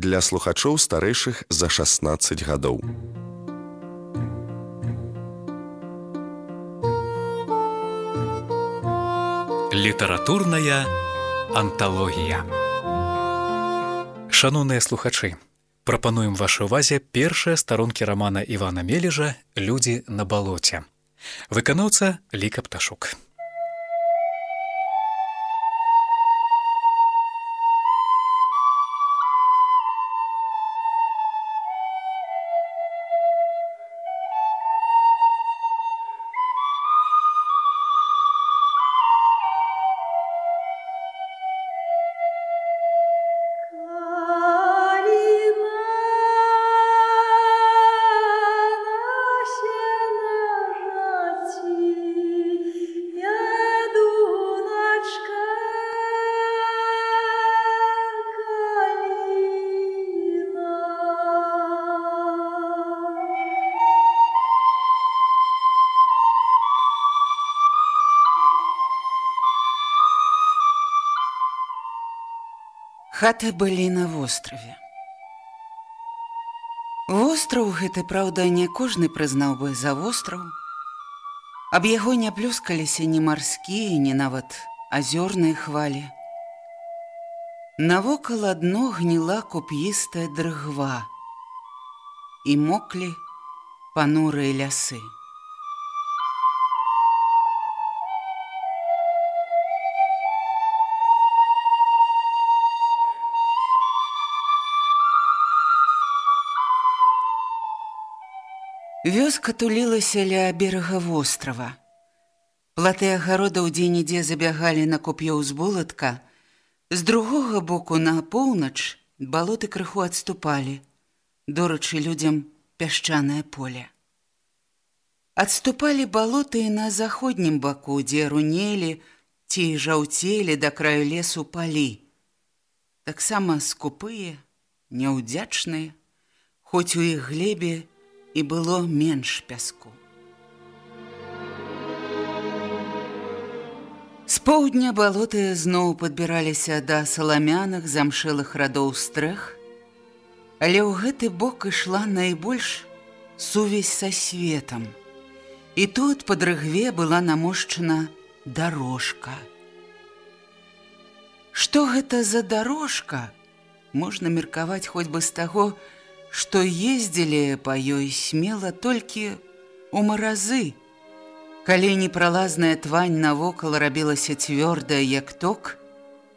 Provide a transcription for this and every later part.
для слухачоў старэйшых за 16 гадоў. Літаратурная анталогія. Шаноўныя слухачы, прапануем вашай увазе першыя старонкі рамана Івана Мележа «Людзі на балоце». Выканаўца Ліка Пташук. Хаты былі на востраве. Востраў гэты, праўда, не кожны прызнаў бы за востраў. Аб яго не плюскаліся ні марскія, ні нават азёрныя хвалі. Навокал адно гніла куп'істая дрыгва і моклі панурыя лясы. Вёска тулілася ля берага вострава. Платы агародаў дзе-нідзе забягалі на куп'ё з булатка. З другога боку на поўнач балоты крыху адступалі, дорачы людзям пясчанае поле. Адступалі балоты і на заходнім баку, дзе рунелі ці жаўцелі да краю лесу палі. Таксама скупыя, няўдзячныя, хоць у іх глебе, і было менш пяску. З поўдня балоты зноў падбіраліся да саламяных замшэлых радоў стрэх, але ў гэты бок ішла найбольш сувязь са светам. І тут па дрыгве была намошчана дарожка. Што гэта за дарожка? Можна меркаваць хоць бы з таго, што ездзілі па ёй смела толькі у маразы. Калі непралазная твань навокал рабілася цвёрдая, як ток,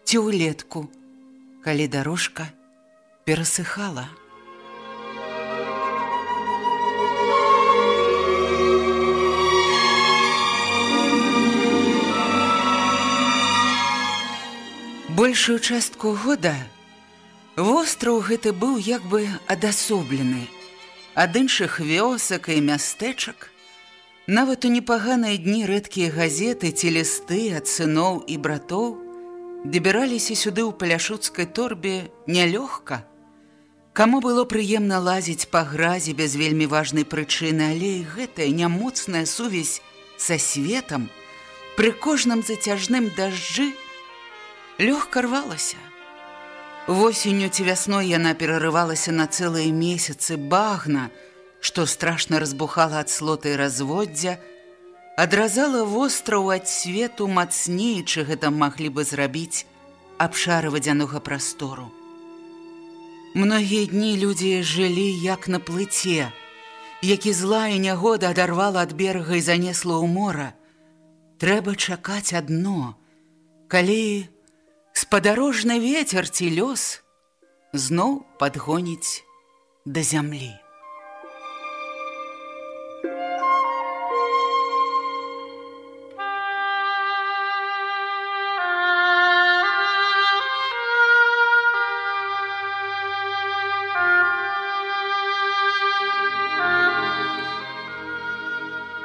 ці ўлетку, калі дарожка перасыхала. Большую частку года Востраў гэты быў як бы адасоблены. Ад іншых вёсак і мястэчак, нават у непаганыя дні рэдкія газеты ці лісты ад сыноў і братоў дабіраліся сюды ў паляшуцкай торбе нялёгка. Каму было прыемна лазіць па гразі без вельмі важнай прычыны, але і гэтая нямоцная сувязь са светам пры кожным зацяжным дажджы лёгка рвалася. Восенню ці вясной яна перарывалася на цэлыя месяцы багна, што страшна разбухала ад слоты разводдзя, адразала востраў ад свету мацнейчы гэта маглі бы зрабіць абшары вадзянога прастору. Многія дні людзі жылі як на плыце, які злая нягода адарвала ад берага і занесла ў мора. Трэба чакаць адно, калі спадарожны ветер ці лёс зноў падгоніць да зямлі.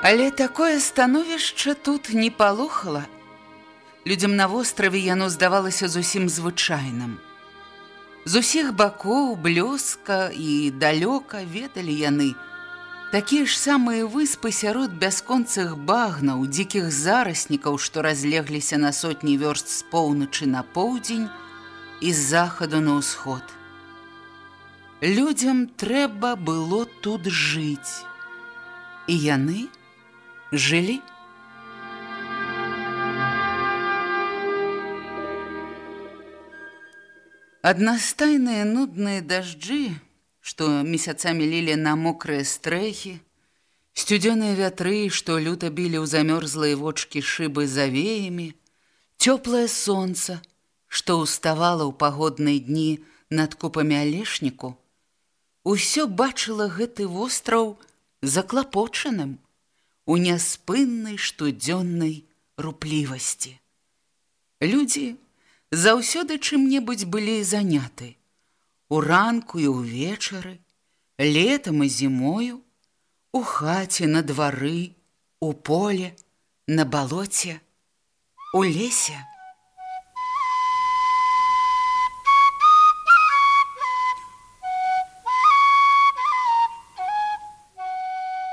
Але такое становішча тут не палохала, Людзям на востраве яно здавалася зусім звычайным. З усіх бакоў блёска і далёка ведалі яны. Такія ж самыя выспы сярод бясконцых багнаў, дзікіх зараснікаў, што разлегліся на сотні вёрст з поўначы на поўдзень і з захаду на ўсход. Людзям трэба было тут жыць. І яны жылі. Аднастайныя нудныя дажджы, што месяцамі лілі на мокрыя стрэхі, сцюдзёныя вятры, што люта білі ў замёрзлыя вочкі шыбы завеямі, цёплае сонца, што ўставала ў пагодныя дні над купамі алешніку, усё бачыла гэты востраў заклапочаным у няспыннай штодзённай руплівасці. Людзі, заўсёды чым-небудзь былі заняты. У ранку і ўвечары, летам і зімою, у хаце, на двары, у поле, на балоце, у лесе.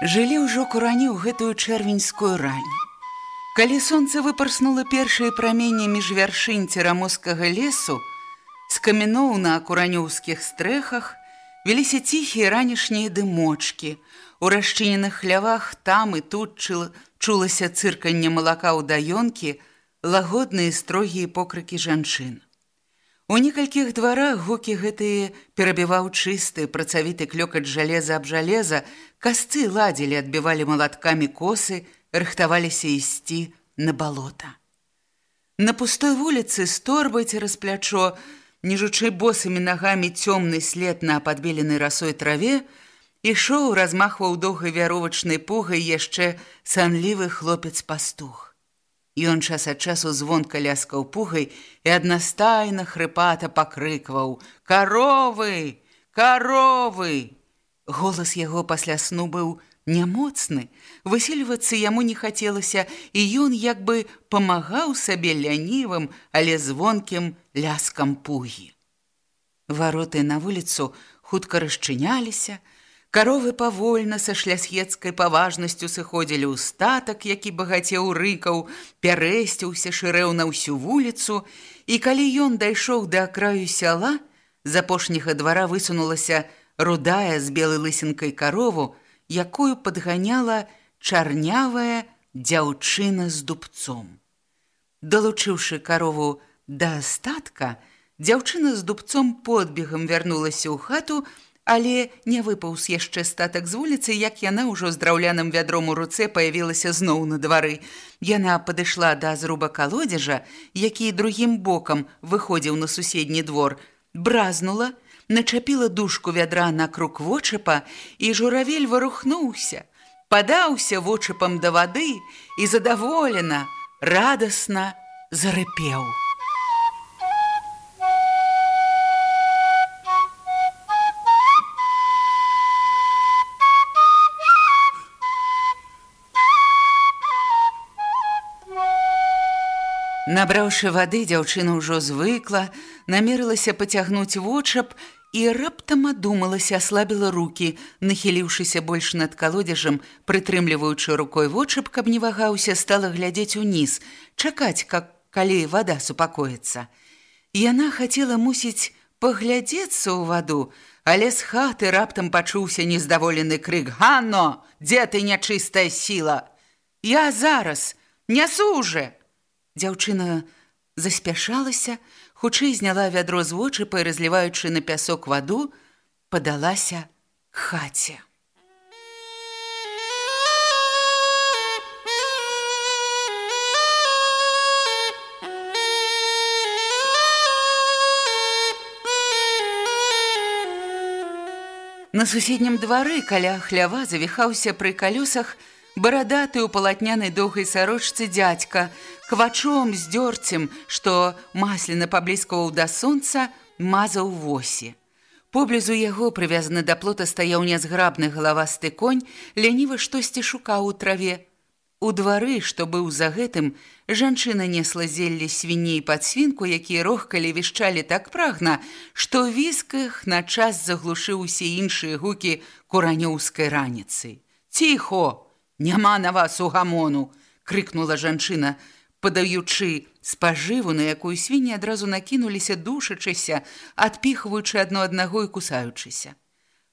Жылі ўжо курані ў гэтую чэрвеньскую ранню. Калі сонца выпарснула першыя праменні між вяршынь церамоскага лесу, з камяноў на куранёўскіх стрэхах веліся ціхія ранішнія дымочки. У расчыненых хлявах там і тут чулася цырканне малака ў даёнкі, лагодныя строгія покрыкі жанчын. У некалькіх дварах гукі гэтыя перабіваў чысты, працавіты клёкат жалеза аб жалеза, касцы ладзілі, адбівалі малаткамі косы, рыхтаваліся ісці на балота. На пустой вуліцы з торбай цераз плячо, нежучы босымі нагамі цёмны след на падбеленай расой траве, ішоў, размахваў доўгай вяровачнай пугай яшчэ санлівы хлопец-пастух. Ён час ад часу звонка ляскаў пугай і аднастайна хрыпата пакрыкваў: « Каровы! Каровы! Голас яго пасля сну быў нямоцны, высельвацца яму не хацелася, і ён як бы памагаў сабе лянівым, але звонкім ляскам пугі. Вароты на вуліцу хутка расчыняліся, каровы павольна са шлясхецкай паважнасцю сыходзілі ў статак, які багацеў рыкаў, пярэсціўся шырэў на ўсю вуліцу, і калі ён дайшоў да краю сяла, з апошняга двара высунулася рудая з белай лысінкай карову, якую падганяла чарнявая дзяўчына з дубцом. Далучыўшы карову да астатка, дзяўчына з дубцом подбегам вярнулася ў хату, але не выпаўз яшчэ статак з вуліцы, як яна ўжо з драўляным вядром у руцэ паявілася зноў на двары. Яна падышла да зруба калодзежа, які другім бокам выходзіў на суседні двор, бразнула, начапіла дужку вядра на круг вочыпа, і журавель варухнуўся, падаўся вочыпам да вады і задаволена, радасна зарыпеў. Набраўшы вады, дзяўчына ўжо звыкла, намерылася пацягнуць вочап і раптам адумалася, аслабіла рукі, нахіліўшыся больш над калодзежам, прытрымліваючы рукой вочап, каб не вагаўся, стала глядзець уніз, чакаць, как, калі вада супакоіцца. Яна хацела мусіць паглядзецца ў ваду, але з хаты раптам пачуўся нездаволены крык: «Ганно, дзе ты нячыстая сіла? Я зараз, нясу уже!» Дзяўчына заспяшалася, хутчэй зняла вядро з вочыпа і разліваючы на пясок ваду, падалася хаце. На суседнім двары каля хлява завіхаўся пры калёсах, барадаты ў палатнянай доўгай сарочцы дзядзька, квачом з дзёрцем, што масляна паблізкаваў да сонца, мазаў восі. Поблізу яго прывязаны да плота стаяў нязграбны галавасты конь, ляніва штосьці шукаў у траве. У двары, што быў за гэтым, жанчына несла зелле свіней пад свінку, якія рохкалі вішчалі так прагна, што віск іх на час заглушыў усе іншыя гукі куранёўскай раніцы. Ціхо! Няма на вас у гамону, крыкнула жанчына, падаючы спажыву, на якую свінні адразу накінуліся душачыся, адпіхваючы адно аднаго і кусаючыся.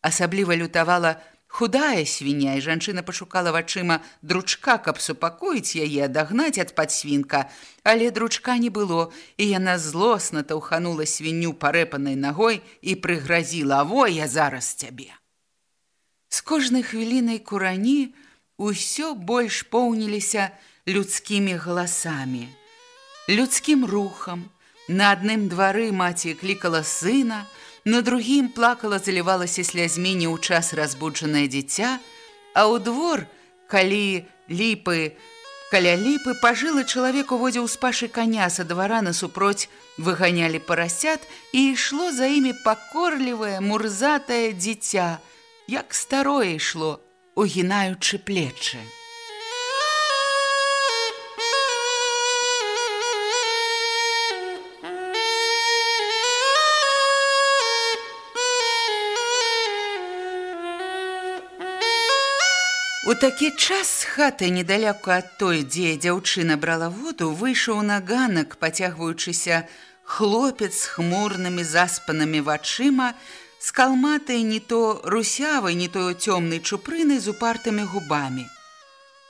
Асабліва лютавала худая свіня, і жанчына пашукала вачыма дручка, каб супакоіць яе, адагнаць ад падсвінка, але дручка не было, і яна злосна таўханула свінню парэпанай нагой і прыгразіла: « Во я зараз цябе. З кожнай хвілінай курані ўсё больш поўніліся людскімі галасамі. Людскім рухам. На адным двары маці клікала сына, на другім плакала, залівалася слязьмі не ў час разбуджанае дзіця, а ў двор, калі ліпы, каля ліпы пажылы чалавек уводзіў з пашы каня са двара насупроць выганялі парасят і ішло за імі пакорлівае мурзатае дзіця, як старое ішло, угінаючы плечы. У такі час з хаты недалеку ад той, дзе дзяўчына брала воду, выйшаў на ганак, пацягваючыся хлопец з хмурнымі заспанымі вачыма, з калматай не то русявай, не то цёмнай чупрынай з упартымі губамі.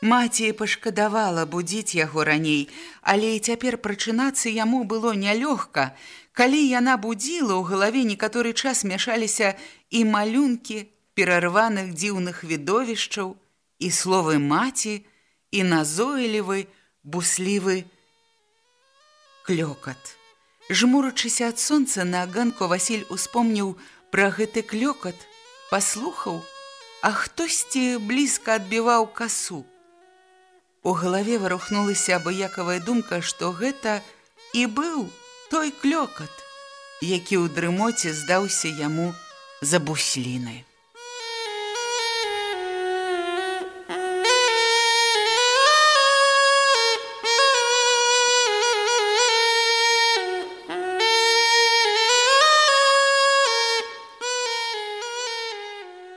Маці пашкадавала будзіць яго раней, але і цяпер прачынацца яму было нялёгка. Калі яна будзіла, у галаве некаторы час мяшаліся і малюнкі перарваных дзіўных відовішчаў, і словы маці, і назойлівы, буслівы клёкат. Жмурачыся ад сонца на ганку Васіль успомніў пра гэты клёкат паслухаў, а хтосьці блізка адбіваў касу. У галаве варухнулася абыякавая думка, што гэта і быў той клёкат, які ў дрымоце здаўся яму за буслінай.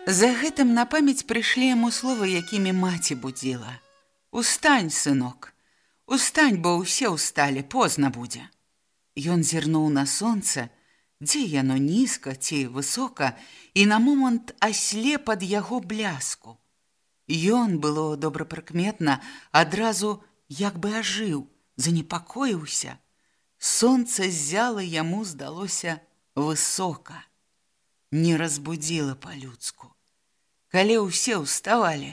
За гэтым на памяць прыйшлі яму словы, якімі маці будзіла. Устань, сынок, Устань, бо ўсе ўсталі, позна будзе. Ён зірнуў на сонца, дзе яно нізка ці высока, і на момант аслеп ад яго бляску. Ён было добрапрыкметна, адразу як бы ажыў, занепакоіўся. Сонца ззяла яму здалося высока, не разбудзіла па-людску. Калі ўсе ўставалі,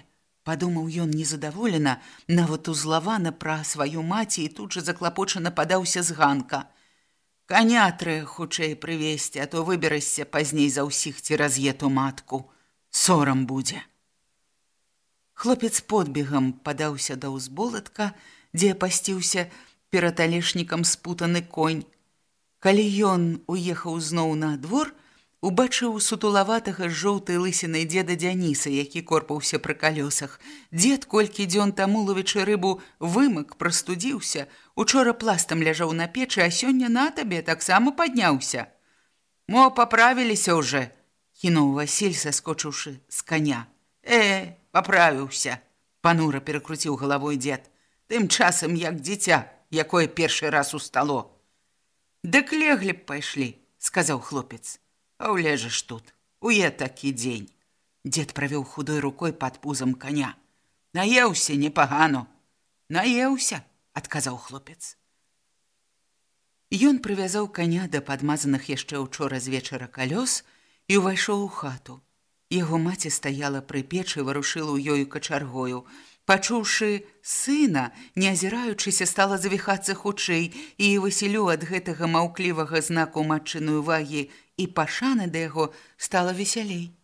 падумаў ён незадаволена, нават узлавана пра сваю маці і тут жа заклапочана падаўся з ганка. Каня трэ хутчэй прывесці, а то выберасся пазней за ўсіх ці раз'ету матку. Сорам будзе. Хлопец подбегам падаўся да ўзболатка, дзе пасціўся перад алешнікам спутаны конь. Калі ён уехаў зноў на двор, убачыў сутулаватага з жоўтай лысінай дзеда Дзяніса, які корпаўся пры калёсах. Дзед колькі дзён таму ловячы рыбу вымак прастудзіўся, учора пластам ляжаў на печы, а сёння на табе таксама падняўся. Мо паправіліся ўжо, кінуў Васіль, саскочыўшы з каня. Э, паправіўся, панура перакруціў галавой дзед. Тым часам як дзіця, якое першы раз устало. Дык леглі б пайшлі, сказаў хлопец. А ўлежаш тут, уе такі дзень. Дед правёў худой рукой пад пузам коня. Наеўся непагану. Наеўся, адказаў хлопец. Ён прывязаў коня да падмазаных яшчэ ўчора з вечара калёс і ўвайшоў у хату. Яго маці стаяла пры печы, варушыла ў ёю качаргою. Пачуўшы сына, не азіраючыся стала завіхацца хутчэй, і Васілю ад гэтага маўклівага знаку матчыную увагі і пашаны да яго стала весялей.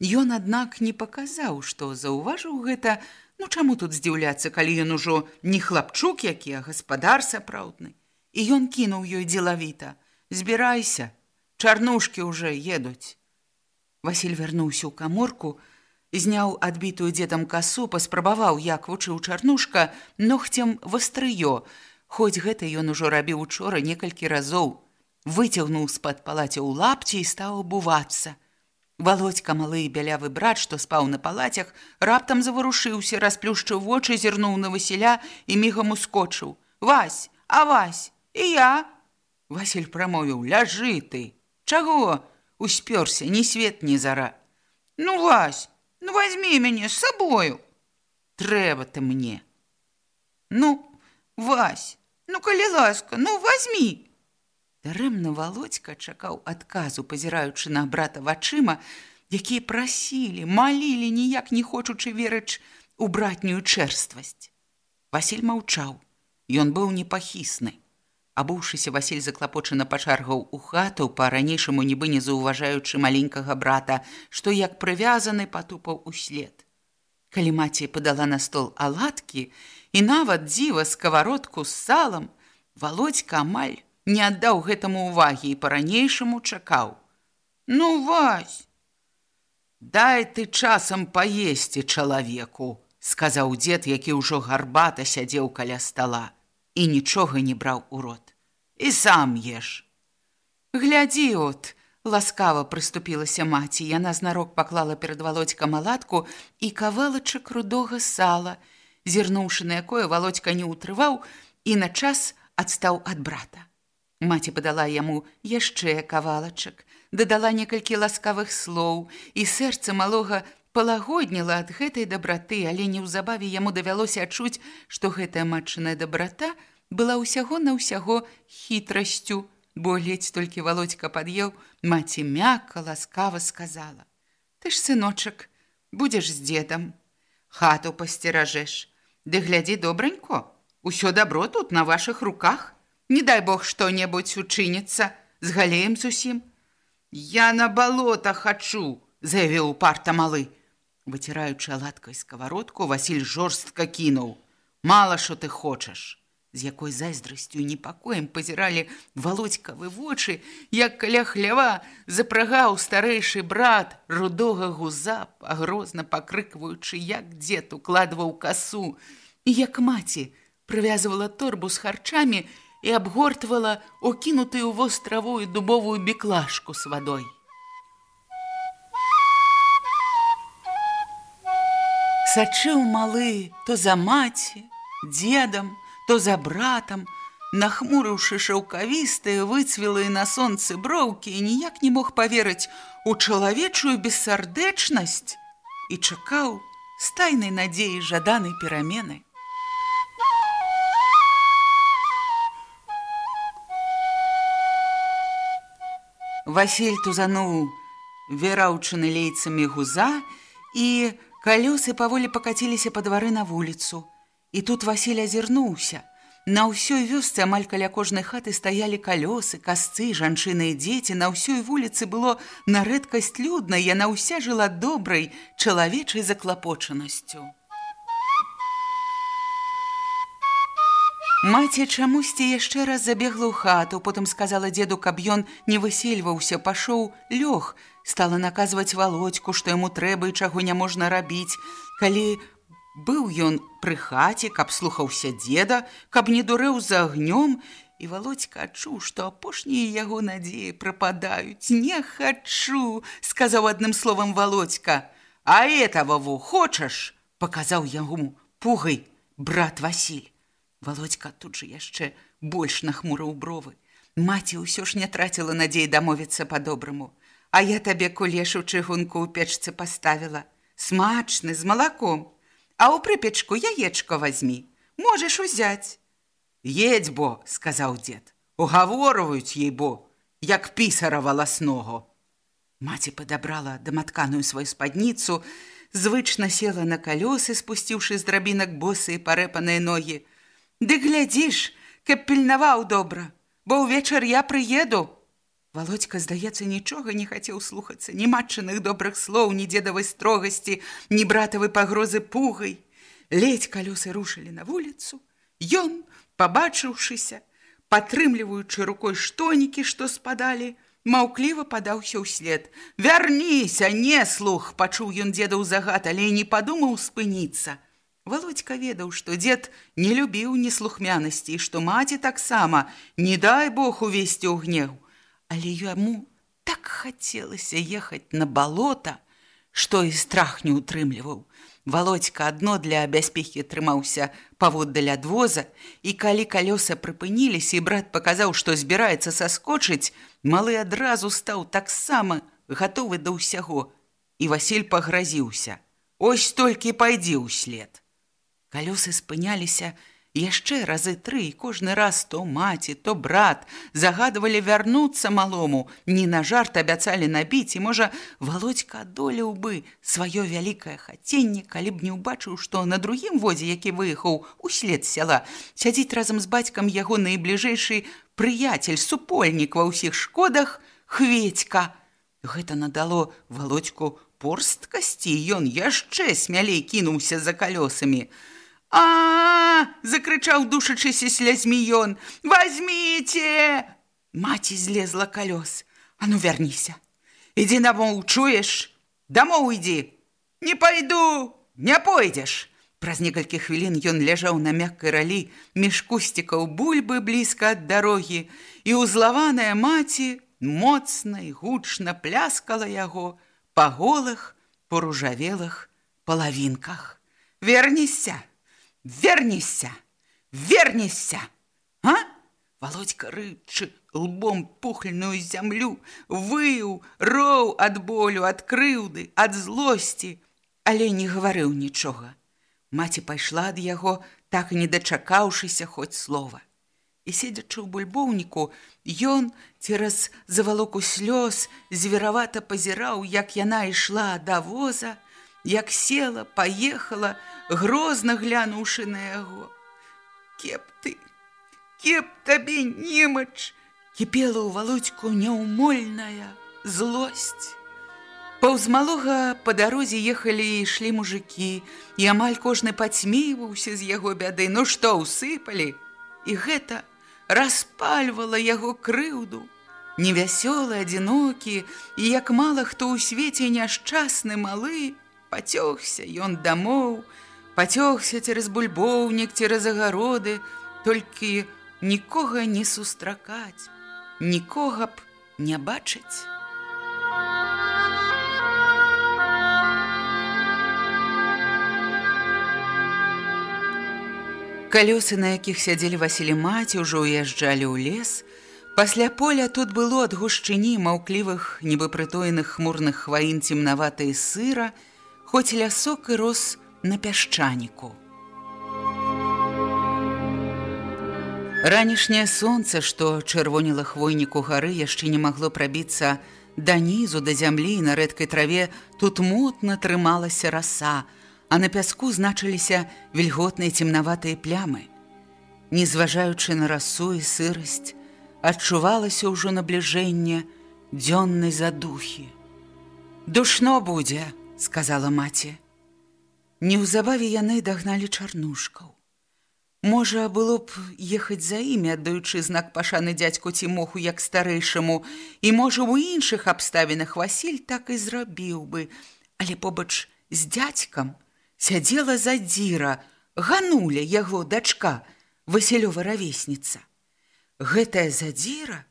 Ён, аднак, не паказаў, што заўважыў гэта, ну чаму тут здзіўляцца, калі ён ужо не хлапчук, які, а гаспадар сапраўдны. І ён кінуў ёй дзелавіта: « Збірайся, чарнушкі ўжо едуць. Васіль вярнуўся ў каморку, зняў адбітую дзедам касу, паспрабаваў, як вучыў чарнушка, ногцем вастрыё, Хоць гэта ён ужо рабіў учора некалькі разоў, выцягнуў з-пад палаця ў лапці і стаў абувацца. Володька малы і бялявы брат, што спаў на палацях, раптам заварушыўся, расплюшчыў вочы, зірнуў на Васіля і мігам ускочыў. Вась, а Вась, і я. Васіль прамовіў: ляжы ты. Чаго? Успёрся, ні свет, ні зара. Ну, Вась, ну возьми мяне з сабою. Трэба ты мне. Ну, Вась, ну калі ласка, ну возьми. Дарэмна Володька чакаў адказу, пазіраючы на брата вачыма, якія прасілі, малілі, ніяк не хочучы верыць у братнюю чэрствасць. Васіль маўчаў. Ён быў непахісны. Абуўшыся Васіль заклапочана пачаргаў у хату, па-ранейшаму нібы не заўважаючы маленькага брата, што як прывязаны патупаў услед. Калі маці падала на стол аладкі і нават дзіва сковородку з салам, Володька амаль не аддаў гэтаму ўвагі і па-ранейшаму чакаў. Ну вась! Дай ты часам паесці чалавеку, сказаў дзед, які ўжо гарбата сядзеў каля стала і нічога не браў у рот. І сам еш. Глядзі от, ласкава прыступілася маці, яна знарок паклала перад валодзька маладку і кавалачак рудога сала, зірнуўшы на якое валодзька не ўтрываў і на час адстаў ад брата. Маці падала яму яшчэ кавалачак, дадала некалькі ласкавых слоў, і сэрца малога палагодніла ад гэтай дабраты, але неўзабаве яму давялося адчуць, што гэтая матчаная дабрата была ўсяго на ўсяго хітрасцю, бо ледзь толькі володька пад'еў, маці мякка ласкава сказала: « Ты ж сыночак, будзеш з дзедам, хату пасцеражэш, Ды глядзі добранько, усё дабро тут на ваших руках, Не дай бог што-небудзь учыніцца, з галеем зусім. Я на балота хачу, заявіў парта малы. Выціраючы аладкай сковородку, Васіль жорстка кінуў: « Мала што ты хочаш. З якой зайздрасцю і непакоем пазіралі володькавы вочы, як каля хлява запрагаў старэйшы брат рудога гуза, пагрозна пакрыкваючы, як дзед укладваў касу, і як маці прывязвала торбу з харчамі і абгортвала укінутую востравую дубовую беклашку з вадой. Сачыў малы то за маці, дзедам, то за братам, нахмурыўшы шаўкавістыя, выцвілыя на сонцы броўкі і ніяк не мог паверыць у чалавечую бессардэчнасць і чакаў стайнай надзеі жаданай перамены. Васіль тузануў вераўчыны лейцамі гуза і, Калёсы паволі пакаціліся па двары на вуліцу. І тут Васіль азірнуўся. На ўсёй вёсцы амаль каля кожнай хаты стаялі калёсы, касцы, жанчыны і дзеці. На ўсёй вуліцы было на рэдкасць людна, яна ўся жыла добрай чалавечай заклапочанасцю. Маці чамусьці яшчэ раз забегла ў хату, потым сказала дзеду, каб ён не высельваўся, пашоў лёг, стала наказваць володьку, што яму трэба і чаго не можна рабіць. Калі быў ён пры хаце, каб слухаўся деда, каб не дурэў за агнём, і володька адчуў, што апошнія яго надзеі прападаюць. Не хачу, сказаў адным словам володька. А этого во хочаш, паказаў яму пугай брат Васіль. Володька тут жа яшчэ больш нахмурыў бровы. Маці ўсё ж не траціла надзей дамовіцца па-добраму. А я табе кулешу чыгунку ў печцы паставіла. Смачны, з малаком. А ў прыпечку яечко возьмі. Можаш узяць. Едь бо, сказаў дзед. Угаворваюць ей бо, як пісара валаснога. Маці падабрала даматканую сваю спадніцу, звычна села на калёсы, спусціўшы з драбінак босы і парэпаныя ногі. Ды глядзіш, каб пільнаваў добра, бо ўвечар я прыеду, Володька, здаецца, нічога не хацеў слухацца, ні матчаных добрых слоў, ні дзедавай строгасці, ні братавай пагрозы пугай. Ледзь калёсы рушылі на вуліцу. Ён, пабачыўшыся, падтрымліваючы рукой штонікі, што спадалі, маўкліва падаўся ўслед. Вярніся, не слух, пачуў ён дзедаў загад, але не падумаў спыніцца. Володька ведаў, што дзед не любіў неслухмянасці, што маці таксама, не дай Бог увесці ў гнеў але яму так хацелася ехаць на балота, што і страх не ўтрымліваў. Володька адно для бяспехі трымаўся паводдаль адвоза, і калі калёса прыпыніліся, і брат паказаў, што збіраецца саскочыць, малы адразу стаў таксама гатовы да ўсяго, і Васіль пагразіўся: « Ось толькі пайдзі ўслед. Калёсы спыняліся, яшчэ разы тры кожны раз то маці то брат загадвалі вярнуцца малому не на жарт абяцалі набіць і можа володька адолеў бы сваё вялікае хаценне калі б не ўбачыў што на другім возе які выехаў услед сяла сядзіць разам з бацькам яго найбліжэйшы прыяцель супольнік ва ўсіх шкодах хведька гэта надало володьку порсткасці ён яшчэ смялей кінуўся за калёсамі а а закрычаў душачыся слязьмі ён возьмите. Маці злезла калёс а ну вярніся ідзі намоў чуеш дамоў ідзі не пайду не пойдзеш праз некалькі хвілін ён ляжаў на мяккай ралі між кусцікаў бульбы блізка ад дарогі і узлаваная маці моцна і гучна пляскала яго па голых поружавелых палавінках вернісся вернися, вернися, а? Володька рычы лбом пухленную зямлю, выў, роў ад болю, ад крыўды, ад злосці, але не гаварыў нічога. Маці пайшла ад яго, так і не дачакаўшыся хоць слова. І седзячы ў бульбоўніку, ён цераз завалоку слёз зверавата пазіраў, як яна ішла да воза, як села, паехала, грозна глянуўшы на яго. Кеп ты, кеп табе немач, кіпела ў валодьку няўмольная злосць. Паўз малога па дарозе ехалі і ішлі мужыкі, і амаль кожны пацьмейваўся з яго бяды, ну што ўсыпалі, і гэта распальвала яго крыўду. Невясёлы, адзінокі, і як мала хто ў свеце няшчасны малы, пацёгся ён дамоў, пацёгся цераз бульбоўнік цераз агароды, толькі нікога не сустракаць, нікога б не бачыць. Калёсы, на якіх сядзелі Васілі маці, ужо ўязджалі ў лес. Пасля поля тут было ад гушчыні маўклівых, нібы прытоеных хмурных хваін цемнаватай сыра, хоць лясок і рос на пясчаніку. Ранішняе сонца, што чырвоніла хвойніку гары, яшчэ не магло прабіцца да нізу да зямлі на рэдкай траве тут мутна трымалася раса, а на пяску значыліся вільготныя цемнаватыя плямы. Незважаючы на расу і сырасць, адчувалася ўжо набліжэнне дзённай задухі. Душно будзе, сказала маці. Неўзабаве яны дагналі чарнушкаў. Можа, было б ехаць за імі, аддаючы знак пашаны дзядзьку Цімоху як старэйшаму, і можа, у іншых абставінах Васіль так і зрабіў бы, але побач з дзядзькам сядзела задзіра, гануля яго дачка, Васілёва равесніца. Гэтая задзіра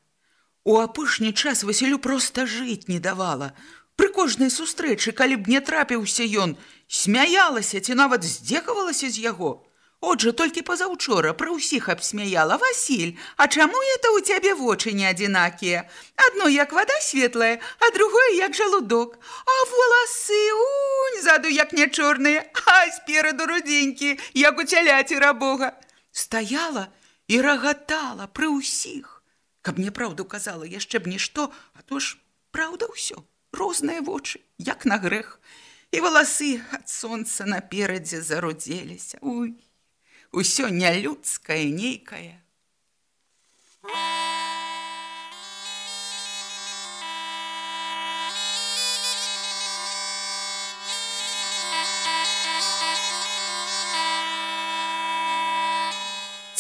у апошні час Васілю проста жыць не давала, Пры кожнай сустрэчы, калі б не трапіўся ён, смяялася ці нават здзекавалася з яго. Отже, толькі пазаўчора пра ўсіх абсмяяла Васіль, А чаму это ў цябе вочы не адзінакія? Адно як вада светлая, а другое як жалудок. А воласы унь заду як не чорныя, а спераду рудзенькі, як у цяляці рабога. Стаяла і рагатала пры ўсіх. Каб мне праўду казала яшчэ б нішто, а то ж праўда ўсё розныя вочы, як на грэх, і валасы ад сонца наперадзе зарудзеліся. Уй, усё нялюдскае нейкае.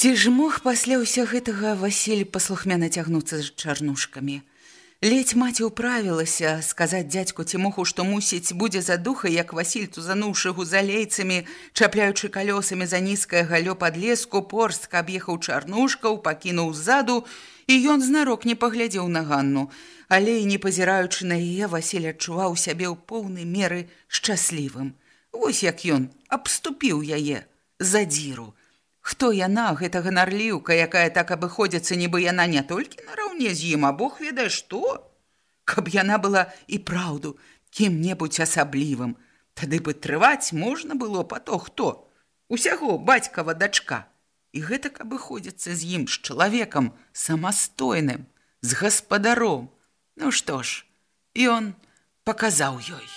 Ці ж мог пасля ўсё гэтага Васіль паслухмяна цягнуцца з чарнушкамі? Ледь маці ўправілася сказаць дзядзьку Тимоху, што мусіць будзе за духа, як Васіль тузануўшы гузалейцамі, чапляючы калёсамі за нізкае галё пад леску, порстка аб'ехаў чарнушкаў, пакінуў ззаду, і ён знарок не паглядзеў на Ганну. Але і не пазіраючы на яе, Васіль адчуваў сябе ў поўнай меры шчаслівым. Вось як ён абступіў яе за дзіру. Хто яна, гэта ганарліўка, якая так абыходзіцца, нібы яна не толькі нараўне з ім, а Бог ведае што? Каб яна была і праўду кім-небудзь асаблівым, тады бы трываць можна было па то хто. Усяго бацькава дачка. І гэта каб абыходзіцца з ім з чалавекам самастойным, з гаспадаром. Ну што ж, ён паказаў ёй.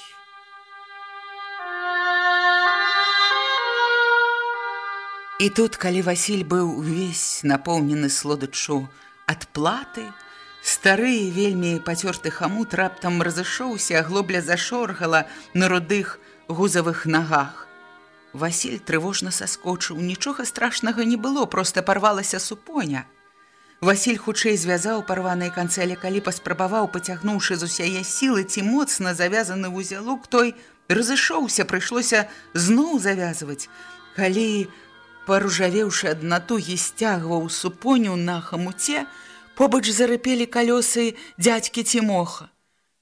І тут, калі Васіль быў увесь напоўнены слодачу ад платы, стары вельмі пацёрты хамут раптам разышоўся, глобля зашоргала на рудых гузавых нагах. Васіль трывожна саскочыў, нічога страшнага не было, проста парвалася супоня. Васіль хутчэй звязаў парваныя канцэлі, калі паспрабаваў, пацягнуўшы з усяе сілы ці моцна завязаны вузялок, той разышоўся, прыйшлося зноў завязваць. Калі паружавеўшы ад натугі сцягваў супоню на хамуце, побач зарыпелі калёсы дзядзькі Тимоха.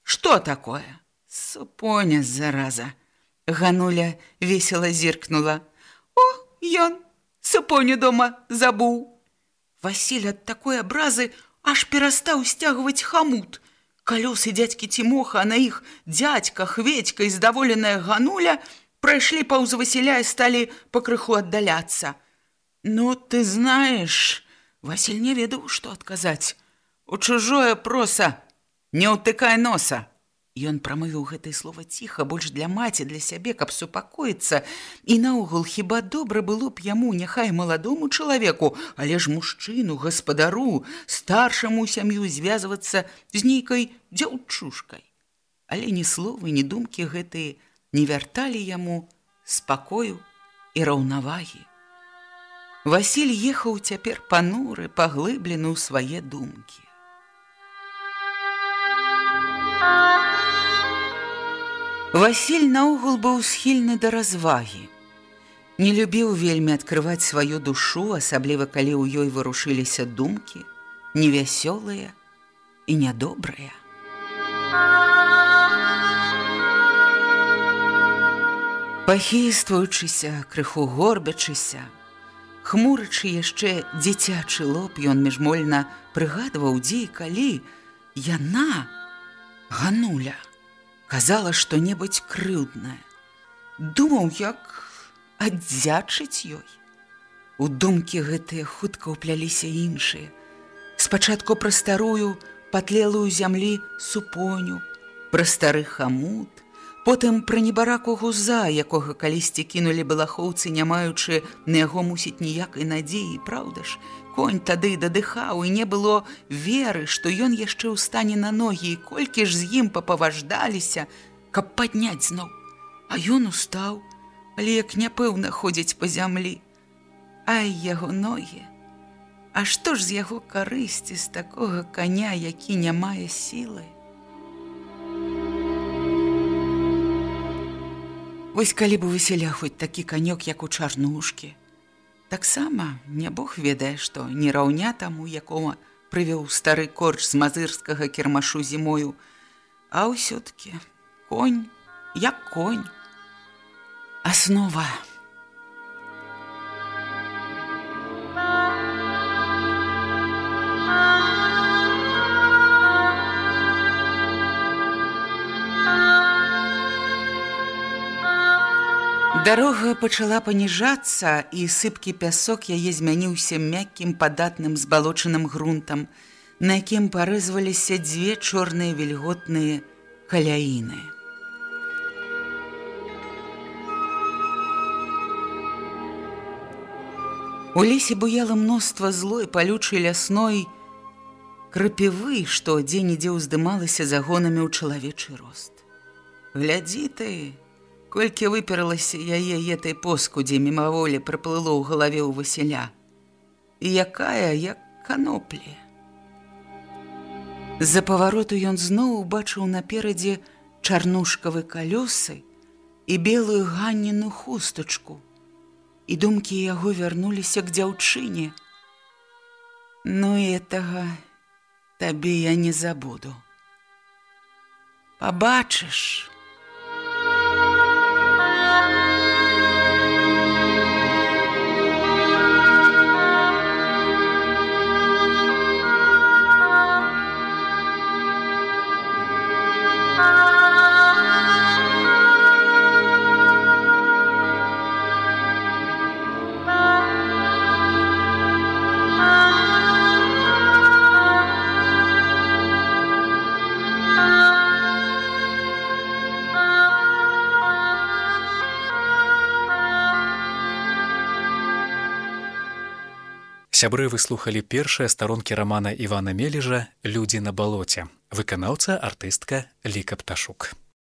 Што такое? Супоня зараза. Гануля весела зіркнула. О, ён супоню дома забуў. Васіль ад такой абразы аж перастаў сцягваць хамут. Калёсы дзядзькі Тимоха, а на іх дзядзька, хведька і здаволеная гануля – прайшлі паўз Васіля і сталі пакрыху аддаляцца. Ну ты знаеш, Васіль не ведаў, што адказаць. У чужое проса, не ўтыкай носа. Ён прамывіў гэтае слова ціха, больш для маці, для сябе, каб супакоіцца. І наогул хіба добра было б яму, няхай маладому чалавеку, але ж мужчыну, гаспадару, старшаму сям'ю звязвацца з нейкай дзяўчушкай. Але ні словы, ні думкі гэтыя не вярталі яму спакою і раўнавагі. Васіль ехаў цяпер пануры, паглыблены ў свае думкі. Васіль наогул быў схільны да развагі. Не любіў вельмі адкрываць сваю душу, асабліва калі ў ёй варушыліся думкі, невясёлыя і нядобрыя. Пахістваючыся, крыху горбячыся, хмурачы яшчэ дзіцячы лоб, ён міжмольна прыгадваў, дзе і калі яна гануля, казала што-небудзь крыўднае. Думаў, як аддзячыць ёй. У думкі гэтыя хутка ўпляліся іншыя. Спачатку пра старую патлелую зямлі супоню, пра стары хамут, Потым пра небараку гуза, якога калісьці кінулі балахоўцы, не маючы на яго мусіць ніякай надзеі, праўда ж, конь тады дадыхаў і не было веры, што ён яшчэ ў стане на ногі і колькі ж з ім папаваждаліся, каб падняць зноў. А ён устаў, але як няпэўна ходзіць па зямлі. Ай яго ногі. А што ж з яго карысці з такога каня, які не мае сілы? Вось калі б высяля хоць такі канёк, як у чарнушкі. Таксама не Бог ведае, што не раўня таму, якому прывёў стары корч з мазырскага кірмашу зімою, а ўсё-ткі конь, як конь. Аснова. Дарога пачала паніжацца, і сыпкі пясок яе змяніўся мяккім падатным збалочаным грунтам, на якім парызваліся дзве чорныя вільготныя каляіны. У лесе буяла мноства злой палючай лясной крапівы, што дзе-нідзе ўздымалася загонамі ў чалавечы рост. Глядзі ты, колькі выперлася яе етай поскудзе мімаволі прыплыло ў галаве ў Васіля. І якая, як каноплі. З-за павароту ён зноў убачыў наперадзе чарнушкавы калёсы і белую ганніну хустачку. І думкі яго вярнуліся к дзяўчыне. Ну і гэтага табе я не забуду. Пабачыш, Сябры выслухалі першыя старонкі рамана Івана Мележа, людзі на балоце, выканаўца артыстка Ліка Пташук.